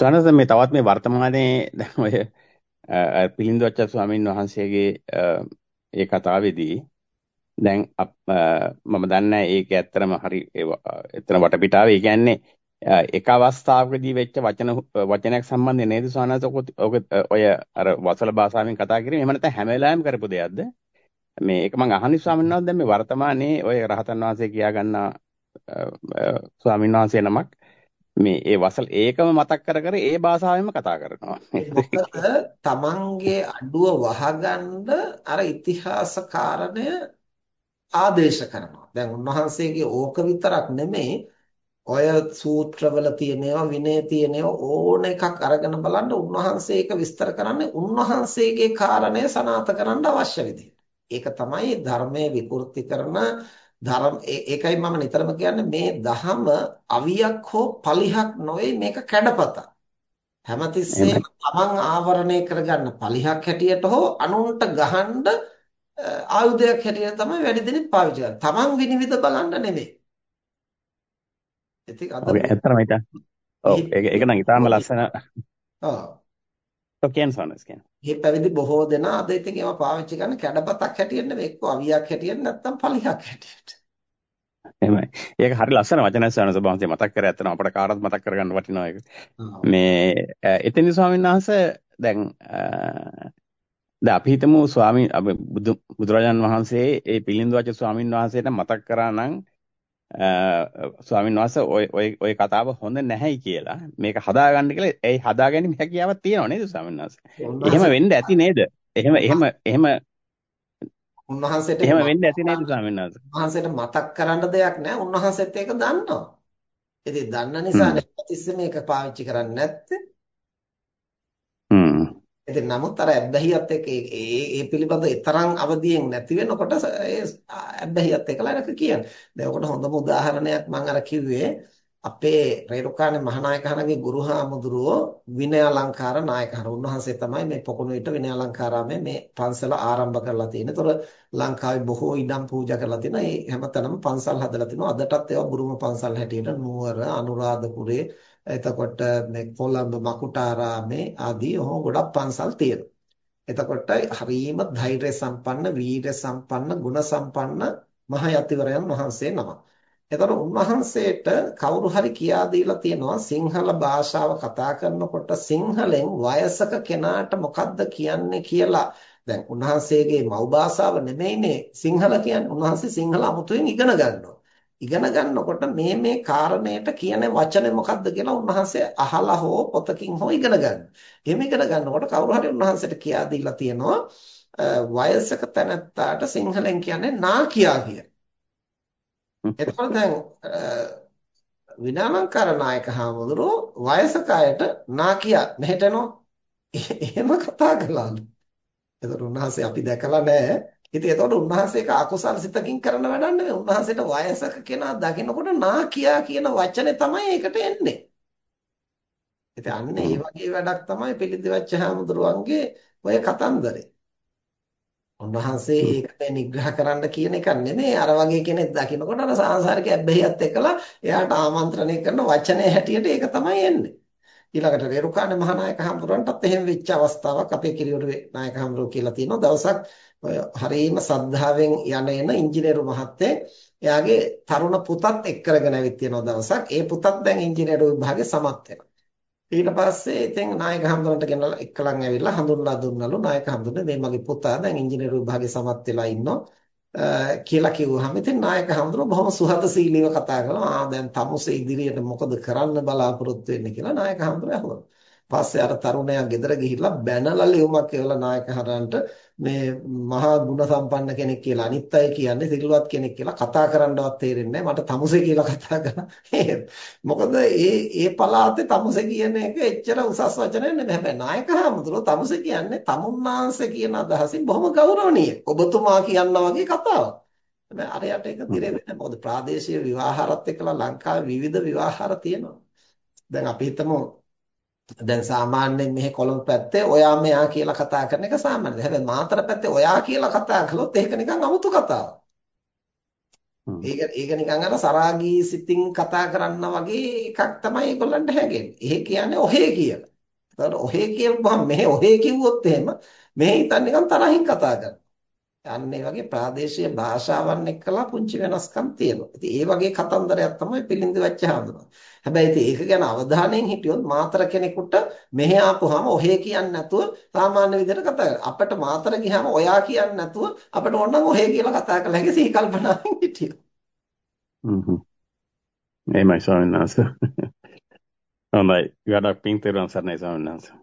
සවනස මේ තවත් මේ වර්තමානයේ දැන් ඔය පිලින්දවච්ච ස්වාමීන් වහන්සේගේ ඒ කතාවේදී දැන් මම දන්නේ ඒක ඇත්තටම හරි එතන වටපිටාවේ. ඒ කියන්නේ එක අවස්ථාවකදී වෙච්ච වචන වචනයක් සම්බන්ධ නේද සවනස ඔක ඔය අර වසල භාෂාවෙන් කතා කිරීම එහෙම නැත්නම් හැම වෙලාවෙම කරපු දෙයක්ද? මේ ඒක මම අහන්නේ ස්වාමීන් වහන්සේ දැන් මේ වර්තමානයේ ඔය රහතන් වහන්සේ කියා ගන්නා ස්වාමීන් වහන්සේ නමක්. මේ ඒ වසල් ඒකම මතක් කර කර ඒ භාෂාවෙන්ම කතා කරනවා. මොකද තමන්ගේ අඩුව වහගන්න අර ඉතිහාස කාරණය ආදේශ කරනවා. දැන් උන්වහන්සේගේ ඕක විතරක් නෙමෙයි ඔය සූත්‍රවල තියෙනවා විනය තියෙනවා ඕන එකක් අරගෙන බලන්න උන්වහන්සේ ඒක විස්තර කරන්නේ උන්වහන්සේගේ කාරණය සනාථ කරන්න අවශ්‍ය විදිහට. ඒක තමයි ධර්මයේ විකෘති කරන ධර්ම ඒකයි මම නිතරම කියන්නේ මේ දහම අවියක් හෝ පලිහක් නොවේ මේක කැඩපත. හැමතිස්සෙම තමන් ආවරණය කරගන්න පලිහක් හැටියට හෝ අනුන්ට ගහන්න ආයුධයක් හැටියට තමයි වැඩි දෙනෙක් පාවිච්චි කරන්නේ. තමන් විනිවිද බලන්න නෙමෙයි. ඉතින් අද ඇත්තටම ඒක ඒක නම් ඊටාම ලස්සන. ඔව්. ඔව් කියන සෝනස් කියන. මේ පැවිදි බොහෝ දෙනා අද ඉතින් ඒවා පාවිච්චි කරන කැඩපතක් හැටියට නෙවෙයි එක්ක අවියක් හැටියට නැත්නම් පලිහක් හැටියට. එහෙමයි. ඒක හරි ලස්සන වචනයක් සවන සබන්සේ මතක් කර ඇත්තන අපට කාටවත් මතක් කරගන්න වටිනවා ඒක. මේ එතෙන්දි ස්වාමීන් වහන්සේ දැන් දැන් අපි හිතමු ස්වාමීන් බුදුරජාන් වහන්සේ ඒ පිළිඳුවච ස්වාමීන් වහන්සේට මතක් කරා නම් ස්වාමීන් වහන්සේ ඔය ඔය කතාව හොඳ නැහැයි කියලා මේක හදාගන්න කියලා ඒ හදාගැනීමේ හැකියාවක් තියෙනව නේද ස්වාමීන් වහන්සේ? එහෙම වෙන්න ඇති නේද? එහෙම එහෙම එහෙම උන්වහන්සේට එහෙම වෙන්න ඇති නේද ස්වාමීන් වහන්සේ? උන්වහන්සේට මතක් කරන්න දෙයක් නැහැ. උන්වහන්සේත් ඒක දන්නවා. ඉතින් දන්න නිසා නේ මේක පාවිච්චි කරන්නේ නැත්තේ. ඉතින් නමුත් අර ඇබ්බැහියත් එක්ක ඒ ඒ පිළිබඳ තරම් අවදියෙන් නැති වෙනකොට ඒ ඇබ්බැහියත් එක්කලා එනක කියන්නේ. දැන් ඔකට හොඳම උදාහරණයක් මම අර කිව්වේ අපේ රේරුකානේ මහානායකහරගේ ගුරුහාමුදුරුවෝ විනය අලංකාර නායකහර. උන්වහන්සේ තමයි මේ පොකුණුවිට විනය අලංකාරාමේ මේ පන්සල ආරම්භ කරලා තියෙන්නේ. ඒතර ලංකාවේ බොහෝ ඉඩම් පූජා කරලා තියෙනවා. ඒ හැමතැනම පන්සල් හදලා තිනවා. අදටත් ඒවා බුරුම පන්සල් හැටියට නුවර, අනුරාධපුරේ එතකොට මේ කොළඹ මකුටාරාමේ ආදී ඔහොම ගොඩක් පන්සල් තියෙනවා. එතකොට හරීම ධෛර්ය සම්පන්න, වීර්ය සම්පන්න, ගුණ සම්පන්න මහ යතිවරයන් වහන්සේ නමක්. එතකොට උන්වහන්සේට කවුරු හරි කියා දීලා තියෙනවා සිංහල භාෂාව කතා කරනකොට සිංහලෙන් වයසක කෙනාට මොකද්ද කියන්නේ කියලා. දැන් උන්වහන්සේගේ මව් භාෂාව නෙමෙයිනේ සිංහල කියන්නේ. උන්වහන්සේ සිංහල අමුතුවෙන් ඉගෙන ගන්නවා. ඉගෙන ගන්නකොට මේ මේ කාරණයට කියන වචනේ මොකක්ද කියලා උන්වහන්සේ අහලා හෝ පොතකින් හෝ ඉගෙන ගන්න. එහෙම ඉගෙන ගන්නකොට කවුරු හරි උන්වහන්සේට කියා දීලා තියෙනවා වයසක තැනැත්තාට සිංහලෙන් කියන්නේ නාකියා කිය. එතකොට දැන් විනාලංකාර නායක හාමුදුරුවෝ වයසක අයට නාකියා මෙහෙට එනවා. එහෙම කතා කළාලු. එතකොට උන්වහන්සේ අපි දැකලා නැහැ ඉතින් එතකොට උන්වහන්සේක අකුසල් සිතකින් කරන වැඩක් නෙවෙයි. උන්වහන්සේට වයසක කෙනා දකිනකොට නාකියා කියන වචනේ තමයි ඒකට එන්නේ. ඉතින් අන්න ඒ වගේ වැඩක් තමයි පිළිදිවච්ච හාමුදුරුවන්ගේ ඔය කතන්දරේ. උන්වහන්සේ ඒක මේ නිග්‍රහ කරන්න කියන එක නෙමෙයි. අර වගේ කෙනෙක් දකිනකොට අර සාංශාරික ඇබ්බැහියත් එක්කලා එයාට ආමන්ත්‍රණය කරන වචනේ හැටියට ඒක තමයි එන්නේ. ඊළඟට රේරුකාණ මහානායක හඳුරන්ටත් එහෙම වෙච්ච අවස්ථාවක් අපේ කිරියොඩ නායක හඳුරෝ කියලා තියෙනවා. දවසක් හරීම සද්ධාවෙන් යන එන ඉංජිනේරු මහත්තයෙක් එයාගේ තරුණ පුතත් එක් කරගෙන ඇවිත් තියෙනවා දවසක්. ඒ පුතත් දැන් ඉංජිනේරු විභාගේ සමත් වෙනවා ඊට පස්සේ ඉතින් නායක හඳුරන්ට ගෙනලා එක්කලන් ඇවිල්ලා හඳුන්ලා දුන්නලු නායක හඳුරන්නේ මේ මගේ පුතා දැන් ඉංජිනේරු විභාගේ සමත් වෙලා ඉන්නවා කියලා කිව්වහම ඉතින් නායක හඳුර බොහොම සුහදශීලීව කතා කළා. ආ දැන් තමුසේ ඉදිරියට මොකද කරන්න බලාපොරොත්තු වෙන්නේ කියලා නායක හඳුර අහුවා. පස්සේ අර තරුණයා ගෙදර ගිහිල්ලා බැනලා ලියුමක් කියලා නායක හරන්ට මේ මහා ගුණ සම්පන්න කෙනෙක් කියලා අනිත් අය කියන්නේ සිල්වත් කෙනෙක් කියලා කතා කරන්නවත් තේරෙන්නේ මට තමුසේ කියලා කතා කරා. මොකද ඒ ඒ පළාතේ තමුසේ කියන එක එච්චර උසස් වචනයක් නෙමෙයි. හැබැයි නායක හාමුදුරුවෝ තමුසේ කියන්නේ තමුන්නාංශ කියන අදහසින් බොහොම ගෞරවණීය. ඔබතුමා කියනා වගේ කතාවක්. හැබැයි අරයට ඒක දිරෙන්නේ මොකද ප්‍රාදේශීය විවාහාරත් එක්කලා ලංකාවේ විවිධ විවාහාර තියෙනවා. දැන් අපි හිතමු දැන් සාමාන්‍යයෙන් මෙහි කොළඹ පැත්තේ ඔයා මෙයා කියලා කතා කරන එක සාමාන්‍යයි. හැබැයි මාතර පැත්තේ ඔයා කියලා කතා කළොත් ඒක නිකන් අමුතු කතාවක්. ඒක ඒක නිකන් අර සරාගී සිතින් කතා කරන්න වගේ එකක් තමයි ඒගොල්ලන්ට හැගෙන්නේ. එහෙ කියන්නේ ඔහේ කියලා. එතකොට ඔහේ කියපුවම මෙහෙ ඔහේ කිව්වොත් එහෙම මෙහෙ හිතන් නිකන් තරහින් කතා කරනවා. අන්න ඒ වගේ ප්‍රාදේශීය භාෂාවන් එක්කලා පුංචි වෙනස්කම් තියෙනවා. ඉතින් ඒ වගේ කතන්දරයක් තමයි පිළිඳි වෙච්ච හඳුනන. හැබැයි ඉතින් ඒක ගැන අවධානයෙන් හිටියොත් මාතර කෙනෙකුට මෙහෙ ආපුවාම ඔහේ කියන්නේ නැතුව සාමාන්‍ය විදිහට කතා කරනවා. අපිට මාතර ගියාම ඔයා කියන්නේ නැතුව අපිට ඕනනම් ඔහේ කියලා කතා කළ හැකි සිහි කල්පනාවෙන් හිටියොත්. හ්ම්. එහෙමයි ස්වාමීන් වහන්සේ. හොඳයි. ගඩක් පිං තෙරුවන් සරණයි ස්වාමීන් වහන්සේ.